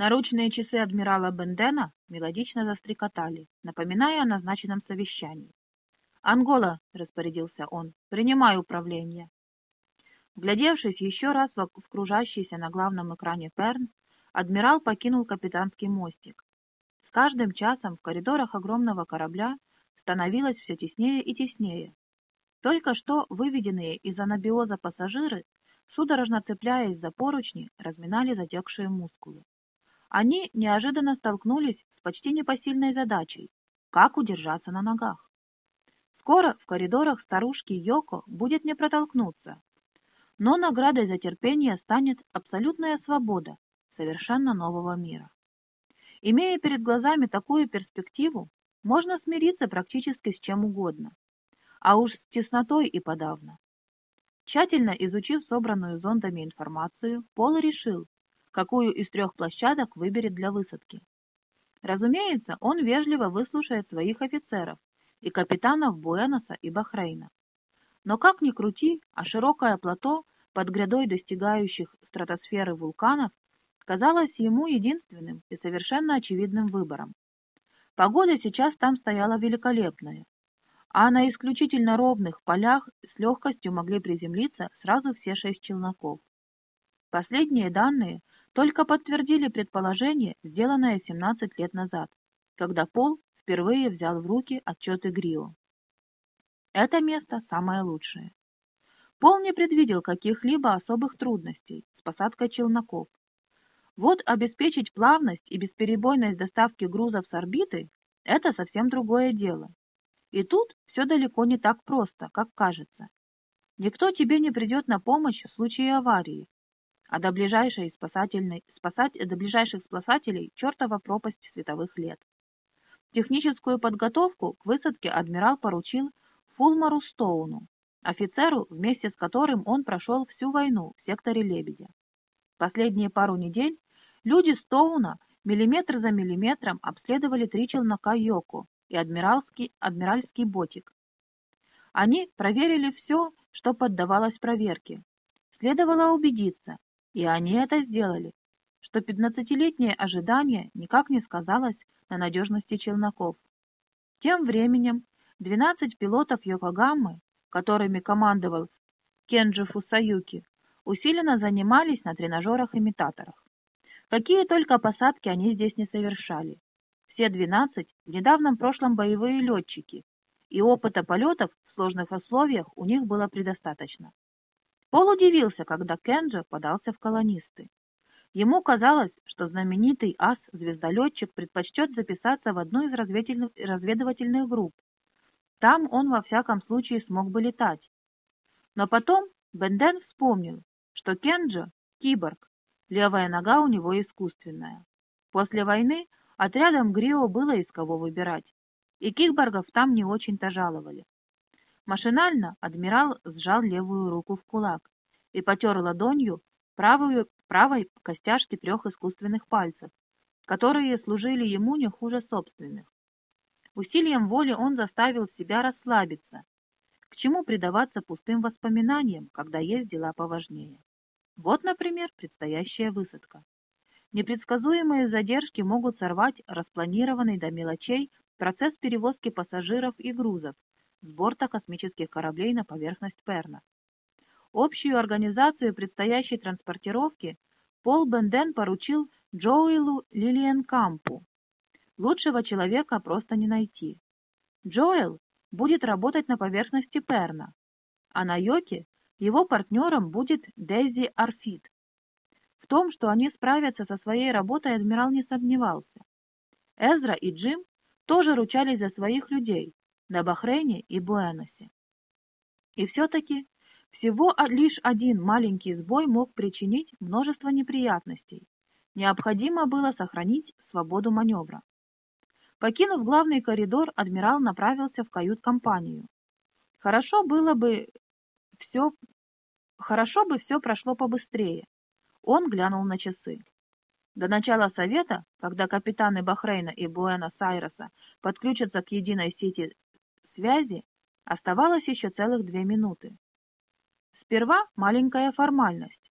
Наручные часы адмирала Бендена мелодично застрекотали, напоминая о назначенном совещании. «Ангола», — распорядился он, — «принимай управление». Глядевшись еще раз в кружащийся на главном экране Перн, адмирал покинул капитанский мостик. С каждым часом в коридорах огромного корабля становилось все теснее и теснее. Только что выведенные из анабиоза пассажиры, судорожно цепляясь за поручни, разминали затекшие мускулы. Они неожиданно столкнулись с почти непосильной задачей – как удержаться на ногах. Скоро в коридорах старушки Йоко будет не протолкнуться. Но наградой за терпение станет абсолютная свобода совершенно нового мира. Имея перед глазами такую перспективу, можно смириться практически с чем угодно. А уж с теснотой и подавно. Тщательно изучив собранную зондами информацию, Пол решил, какую из трех площадок выберет для высадки. Разумеется, он вежливо выслушает своих офицеров и капитанов Буэноса и Бахрейна. Но как ни крути, а широкое плато под грядой достигающих стратосферы вулканов казалось ему единственным и совершенно очевидным выбором. Погода сейчас там стояла великолепная, а на исключительно ровных полях с легкостью могли приземлиться сразу все шесть челноков. Последние данные только подтвердили предположение, сделанное 17 лет назад, когда Пол впервые взял в руки отчеты Грио. Это место самое лучшее. Пол не предвидел каких-либо особых трудностей с посадкой челноков. Вот обеспечить плавность и бесперебойность доставки грузов с орбиты – это совсем другое дело. И тут все далеко не так просто, как кажется. Никто тебе не придет на помощь в случае аварии, а до, ближайшей спасательной, спасать, до ближайших спасателей чертова пропасть световых лет. Техническую подготовку к высадке адмирал поручил Фулмару Стоуну, офицеру, вместе с которым он прошел всю войну в секторе Лебедя. Последние пару недель люди Стоуна миллиметр за миллиметром обследовали три челнока Йоко и адмиральский, адмиральский ботик. Они проверили все, что поддавалось проверке. Следовало убедиться, и они это сделали, что пятнадцатилетнее ожидание никак не сказалось на надежности челноков. Тем временем 12 пилотов Йокогаммы, которыми командовал Кенджи Фусаюки, усиленно занимались на тренажерах-имитаторах. Какие только посадки они здесь не совершали. Все 12 в недавнем прошлом боевые летчики, и опыта полетов в сложных условиях у них было предостаточно. Пол удивился, когда Кенджи подался в колонисты. Ему казалось, что знаменитый ас-звездолетчик предпочтет записаться в одну из разведывательных групп. Там он во всяком случае смог бы летать. Но потом Бенден вспомнил, что Кенджи — киборг, левая нога у него искусственная. После войны отрядом Грио было из кого выбирать, и киборгов там не очень-то жаловали. Машинально адмирал сжал левую руку в кулак и потер ладонью правую, правой костяшки трех искусственных пальцев, которые служили ему не хуже собственных. Усилием воли он заставил себя расслабиться. К чему предаваться пустым воспоминаниям, когда есть дела поважнее? Вот, например, предстоящая высадка. Непредсказуемые задержки могут сорвать распланированный до мелочей процесс перевозки пассажиров и грузов, с борта космических кораблей на поверхность Перна. Общую организацию предстоящей транспортировки Пол Бенден поручил Джоэлу Лилиенкампу. Лучшего человека просто не найти. Джоэл будет работать на поверхности Перна, а на Йоке его партнером будет Дейзи Арфит. В том, что они справятся со своей работой, адмирал не сомневался. Эзра и Джим тоже ручались за своих людей, на Бахрейне и Буэносе. И все-таки всего лишь один маленький сбой мог причинить множество неприятностей. Необходимо было сохранить свободу маневра. Покинув главный коридор, адмирал направился в кают-компанию. Хорошо было бы все... Хорошо бы все прошло побыстрее. Он глянул на часы. До начала совета, когда капитаны Бахрейна и Буэнос-Айреса подключатся к единой сети связи оставалось еще целых две минуты. Сперва маленькая формальность.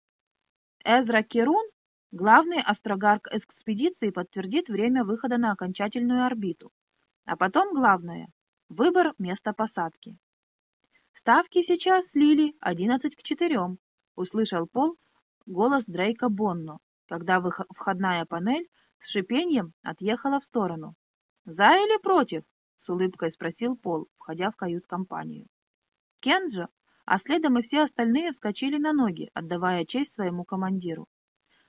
Эзра Керун, Главный астрогарк экспедиции подтвердит время выхода на окончательную орбиту. А потом главное – выбор места посадки. «Ставки сейчас слили 11 к 4», – услышал Пол голос Дрейка Бонно, когда входная панель с шипением отъехала в сторону. «За или против?» — с улыбкой спросил Пол, входя в кают-компанию. Кенджо, а следом и все остальные вскочили на ноги, отдавая честь своему командиру.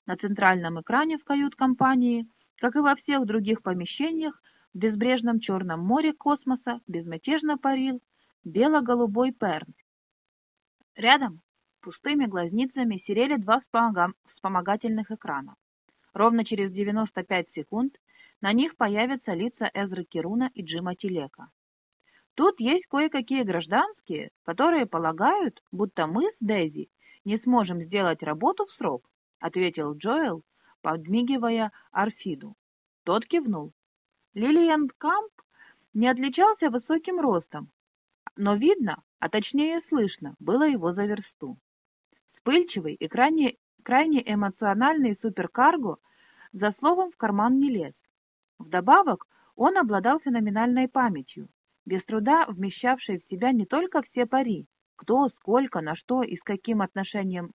На центральном экране в кают-компании, как и во всех других помещениях, в безбрежном Черном море космоса безмятежно парил бело-голубой перн. Рядом пустыми глазницами серели два вспомогательных экрана. Ровно через 95 секунд на них появятся лица Эзры Кируна и Джима Телека. Тут есть кое-какие гражданские, которые полагают, будто мы с Дейзи не сможем сделать работу в срок, ответил Джоэл, подмигивая Арфиду. Тот кивнул. Лилиан Камп не отличался высоким ростом, но видно, а точнее слышно, было его за версту. Вспыльчивый и крайне, крайне эмоциональный суперкарго за словом в карман не лез. Вдобавок, он обладал феноменальной памятью, без труда вмещавшей в себя не только все пари, кто, сколько, на что и с каким отношением,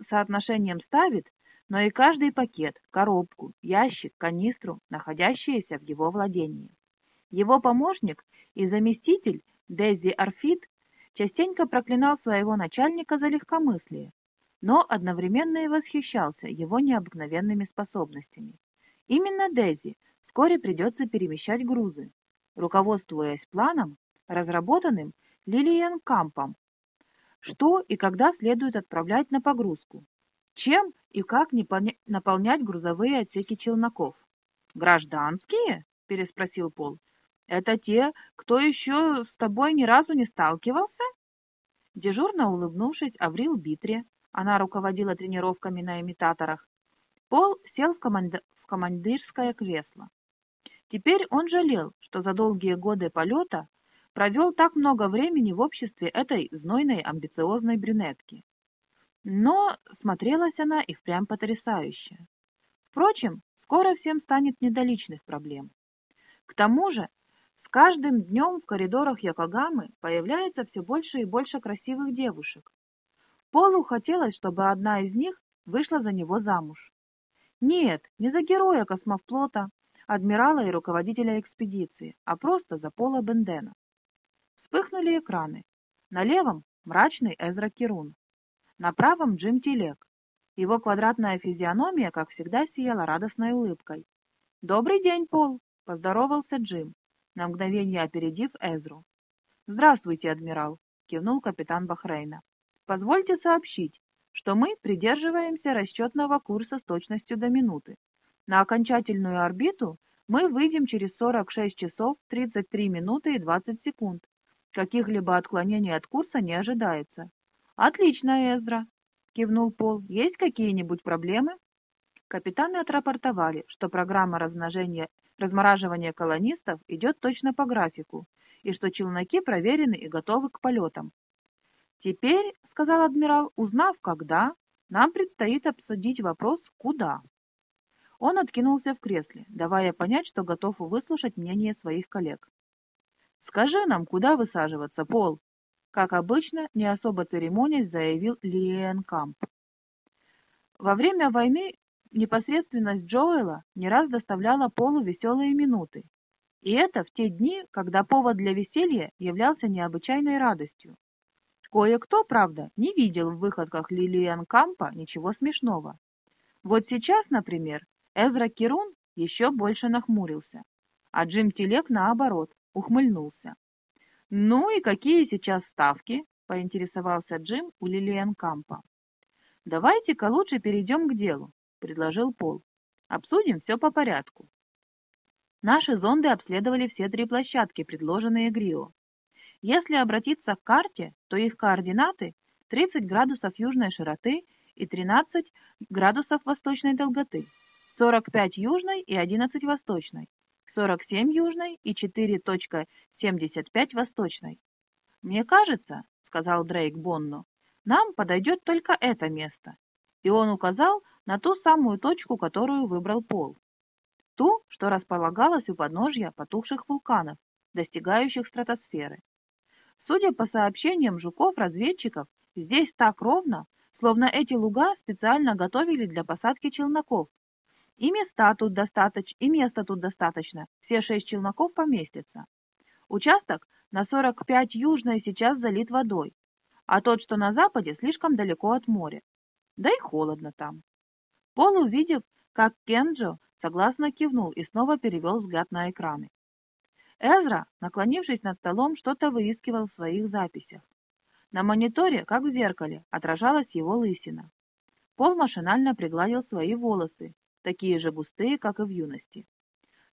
соотношением ставит, но и каждый пакет, коробку, ящик, канистру, находящиеся в его владении. Его помощник и заместитель Дези Арфит частенько проклинал своего начальника за легкомыслие, но одновременно и восхищался его необыкновенными способностями. Именно Дези вскоре придется перемещать грузы, руководствуясь планом, разработанным Лилиен Кампом, что и когда следует отправлять на погрузку, чем и как наполнять грузовые отсеки челноков. «Гражданские?» – переспросил Пол. Это те, кто еще с тобой ни разу не сталкивался?» Дежурно улыбнувшись, Аврил Битре, она руководила тренировками на имитаторах, Пол сел в, команд... в командирское кресло. Теперь он жалел, что за долгие годы полета провел так много времени в обществе этой знойной амбициозной брюнетки. Но смотрелась она и впрямь потрясающе. Впрочем, скоро всем станет недоличных проблем. К тому же с каждым днем в коридорах Якогамы появляется все больше и больше красивых девушек. Полу хотелось, чтобы одна из них вышла за него замуж. Нет, не за героя космофлота, адмирала и руководителя экспедиции, а просто за Пола Бендена. Вспыхнули экраны. На левом – мрачный Эзра Кирун. На правом – Джим Тилек. Его квадратная физиономия, как всегда, сияла радостной улыбкой. «Добрый день, Пол!» – поздоровался Джим на мгновение опередив Эзру. «Здравствуйте, адмирал», — кивнул капитан Бахрейна. «Позвольте сообщить, что мы придерживаемся расчетного курса с точностью до минуты. На окончательную орбиту мы выйдем через 46 часов 33 минуты и 20 секунд. Каких-либо отклонений от курса не ожидается. «Отлично, Эзра!» — кивнул Пол. «Есть какие-нибудь проблемы?» Капитаны отрапортовали, что программа размножения, размораживания колонистов идет точно по графику, и что челноки проверены и готовы к полетам. «Теперь, — сказал адмирал, — узнав, когда, нам предстоит обсудить вопрос «куда?». Он откинулся в кресле, давая понять, что готов выслушать мнение своих коллег. «Скажи нам, куда высаживаться, Пол?» Как обычно, не особо церемонясь, заявил Лиен Камп. Во время войны Непосредственность Джоэла не раз доставляла Полу веселые минуты. И это в те дни, когда повод для веселья являлся необычайной радостью. Кое-кто, правда, не видел в выходках Лилиан Кампа ничего смешного. Вот сейчас, например, Эзра Кирун еще больше нахмурился, а Джим Телек, наоборот, ухмыльнулся. «Ну и какие сейчас ставки?» — поинтересовался Джим у Лилиан Кампа. «Давайте-ка лучше перейдем к делу. — предложил Пол. «Обсудим все по порядку». Наши зонды обследовали все три площадки, предложенные Грио. Если обратиться к карте, то их координаты 30 градусов южной широты и 13 градусов восточной долготы, 45 южной и 11 восточной, 47 южной и 4.75 восточной. «Мне кажется, — сказал Дрейк Бонно, — нам подойдет только это место». И он указал на ту самую точку, которую выбрал Пол. Ту, что располагалась у подножья потухших вулканов, достигающих стратосферы. Судя по сообщениям жуков-разведчиков, здесь так ровно, словно эти луга специально готовили для посадки челноков. И места тут достаточно, и места тут достаточно, все шесть челноков поместятся. Участок на 45 южной сейчас залит водой, а тот, что на западе, слишком далеко от моря. Да и холодно там. Пол, увидев, как Кенджо согласно кивнул и снова перевел взгляд на экраны. Эзра, наклонившись над столом, что-то выискивал в своих записях. На мониторе, как в зеркале, отражалась его лысина. Пол машинально пригладил свои волосы, такие же густые, как и в юности.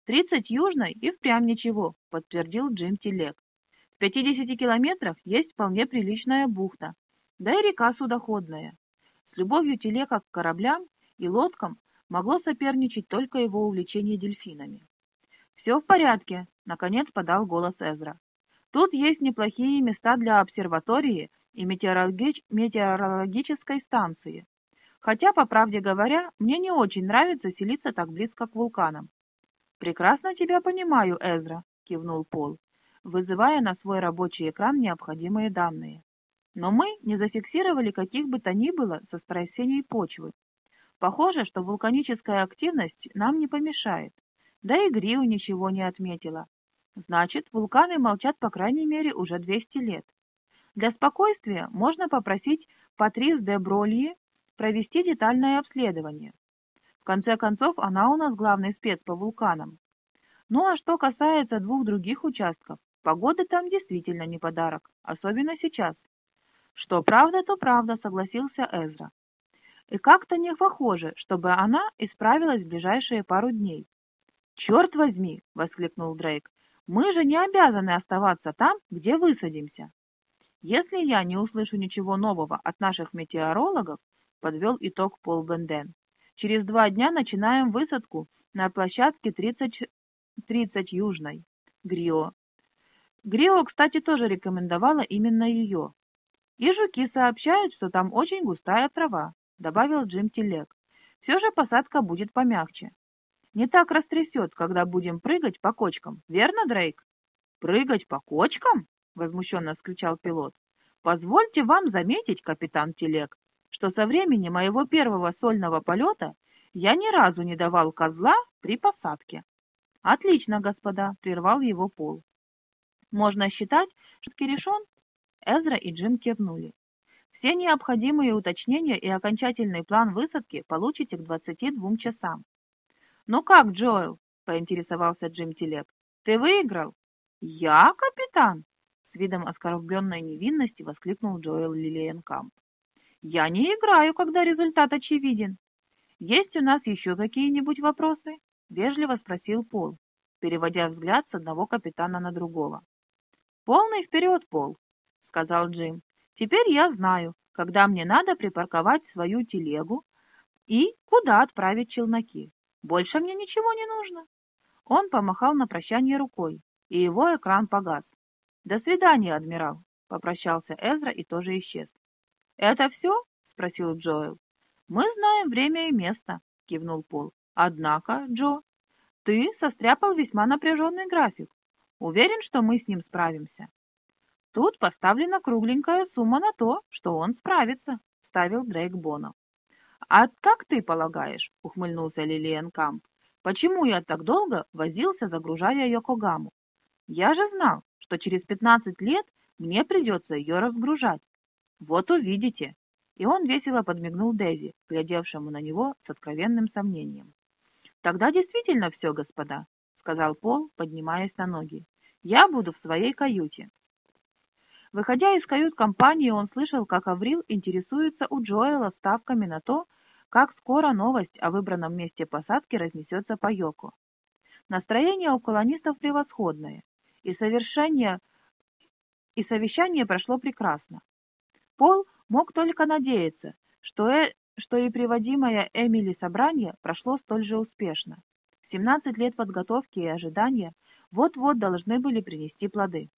«Тридцать южной и впрямь ничего», — подтвердил Джим Телек. «В пятидесяти километрах есть вполне приличная бухта, да и река судоходная. С любовью Телека к кораблям и лодкам могло соперничать только его увлечение дельфинами. «Все в порядке», — наконец подал голос Эзра. «Тут есть неплохие места для обсерватории и метеорологич... метеорологической станции. Хотя, по правде говоря, мне не очень нравится селиться так близко к вулканам». «Прекрасно тебя понимаю, Эзра», — кивнул Пол, вызывая на свой рабочий экран необходимые данные. «Но мы не зафиксировали каких бы то ни было сотрясений почвы. Похоже, что вулканическая активность нам не помешает. Да и Гриу ничего не отметила. Значит, вулканы молчат по крайней мере уже 200 лет. Для спокойствия можно попросить Патрис де Брольи провести детальное обследование. В конце концов, она у нас главный спец по вулканам. Ну а что касается двух других участков, погода там действительно не подарок, особенно сейчас. Что правда, то правда, согласился Эзра. И как-то не похоже, чтобы она исправилась в ближайшие пару дней. «Черт возьми!» — воскликнул Дрейк. «Мы же не обязаны оставаться там, где высадимся!» «Если я не услышу ничего нового от наших метеорологов», — подвел итог Пол Бенден, «через два дня начинаем высадку на площадке 30, 30 Южной, Грио. Грио, кстати, тоже рекомендовала именно ее. И жуки сообщают, что там очень густая трава, добавил Джим Телек. Все же посадка будет помягче. Не так растрясет, когда будем прыгать по кочкам, верно, Дрейк? Прыгать по кочкам? Возмущенно вскричал пилот. Позвольте вам заметить, капитан Телек, что со времени моего первого сольного полета я ни разу не давал козла при посадке. Отлично, господа, прервал его Пол. Можно считать, что решен? Эзра и Джим кивнули. Все необходимые уточнения и окончательный план высадки получите к 22 часам. «Ну как, Джоэл?» — поинтересовался Джим Телек. «Ты выиграл?» «Я, капитан?» — с видом оскорбленной невинности воскликнул Джоэл Лилиенкамп. «Я не играю, когда результат очевиден. Есть у нас еще какие-нибудь вопросы?» — вежливо спросил Пол, переводя взгляд с одного капитана на другого. «Полный вперед, Пол!» — сказал Джим. «Теперь я знаю, когда мне надо припарковать свою телегу и куда отправить челноки. Больше мне ничего не нужно. Он помахал на прощание рукой, и его экран погас. «До свидания, адмирал!» — попрощался Эзра и тоже исчез. «Это все?» — спросил Джоэл. «Мы знаем время и место», — кивнул Пол. «Однако, Джо, ты состряпал весьма напряженный график. Уверен, что мы с ним справимся». «Тут поставлена кругленькая сумма на то, что он справится», — ставил Дрейк Бонов. «А как ты полагаешь?» — ухмыльнулся Лилиан Камп. «Почему я так долго возился, загружая Йокогаму? Я же знал, что через пятнадцать лет мне придется ее разгружать. Вот увидите!» И он весело подмигнул Дези, глядевшему на него с откровенным сомнением. «Тогда действительно все, господа», — сказал Пол, поднимаясь на ноги. «Я буду в своей каюте». Выходя из кают-компании, он слышал, как Аврил интересуется у Джоэла ставками на то, как скоро новость о выбранном месте посадки разнесется по Йоку. Настроение у колонистов превосходное, и, совершение... и совещание прошло прекрасно. Пол мог только надеяться, что, э... что и приводимое Эмили собрание прошло столь же успешно. 17 лет подготовки и ожидания вот-вот должны были принести плоды.